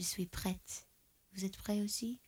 Je suis prête. Vous êtes prêts aussi?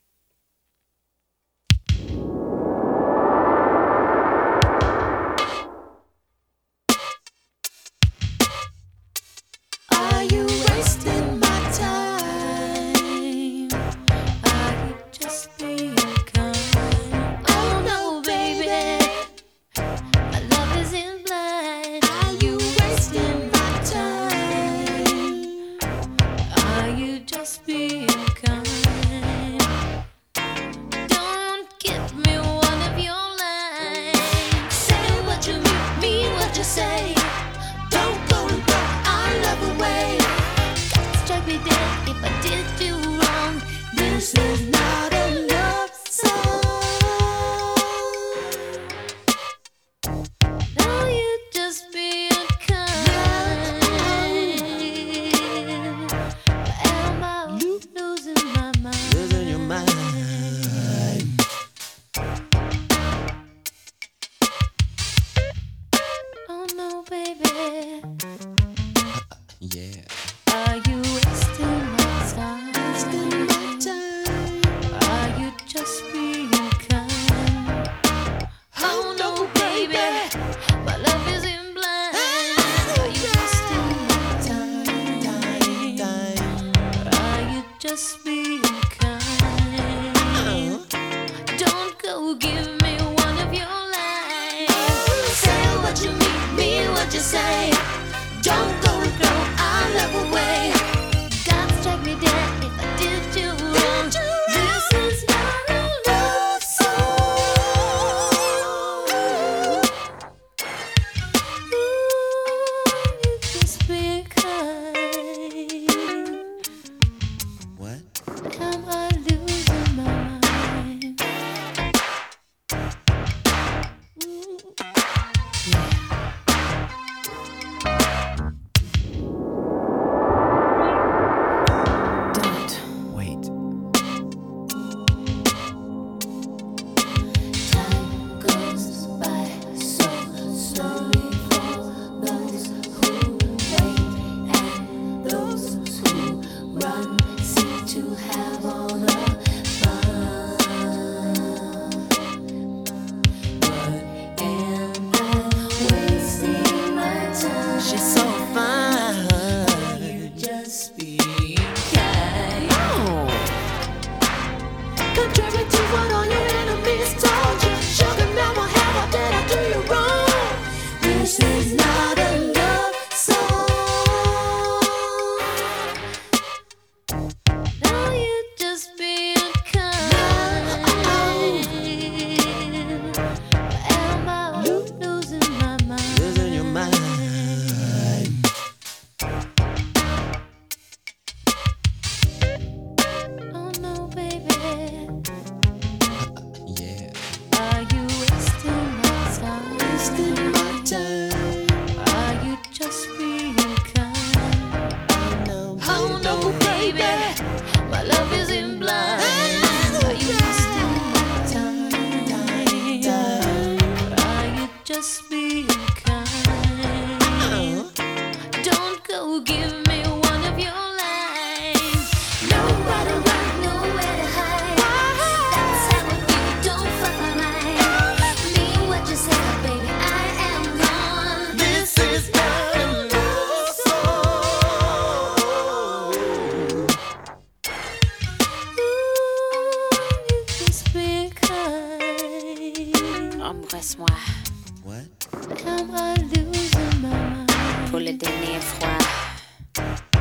tonight. Thank. This is not love you. Pour le dernier froid.